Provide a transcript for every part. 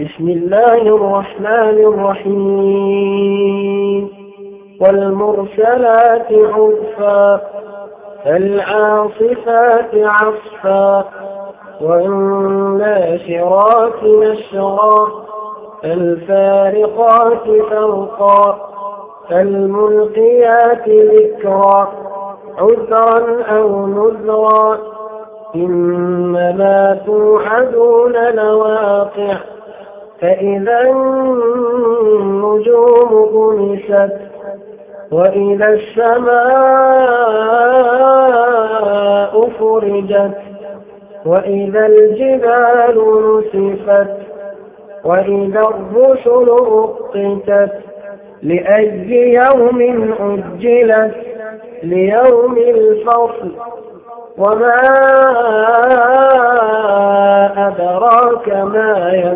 بسم الله الرحمن الرحيم. والمرسلات عرفا فالعاصفات عصفا والناشرات نشرا فالفارقات فرقا فالملقيات ذكرا عذرا أو نذرا إنما توعدون لواقع. فإذا النجوم طمست وإذا السماء فرجت وإذا الجبال نسفت وإذا الرسل أقتت لأي يوم أجلت ليوم الفصل وما أدراك ما يوم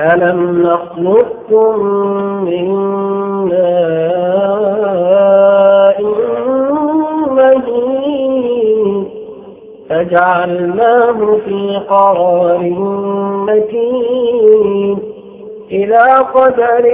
ألم نخلقكم من ماء مهين فجعلناه في قرار مكين. إلى قدر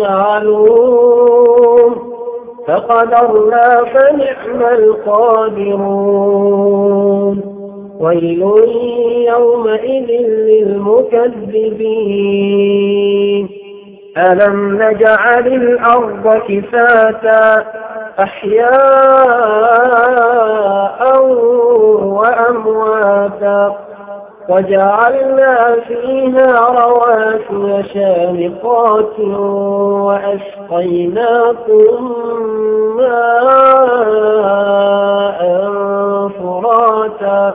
معلوم. فقدرنا فنعم القادرون. ويل يومئذ للمكذبين. ألم نجعل الأرض كفاتا أحياء وأمواتا وجعلنا فيها رواسي شامقات وأسقيناكم ماء فراتا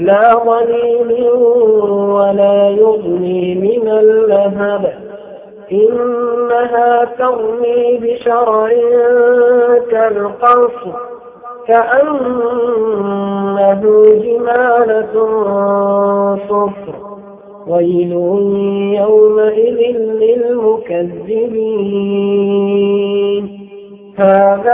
لا ظليل ولا يغني من اللهب. إنها ترمي بشرع كالقصر كأنه جمالة صفر. ويل يومئذ للمكذبين. هذا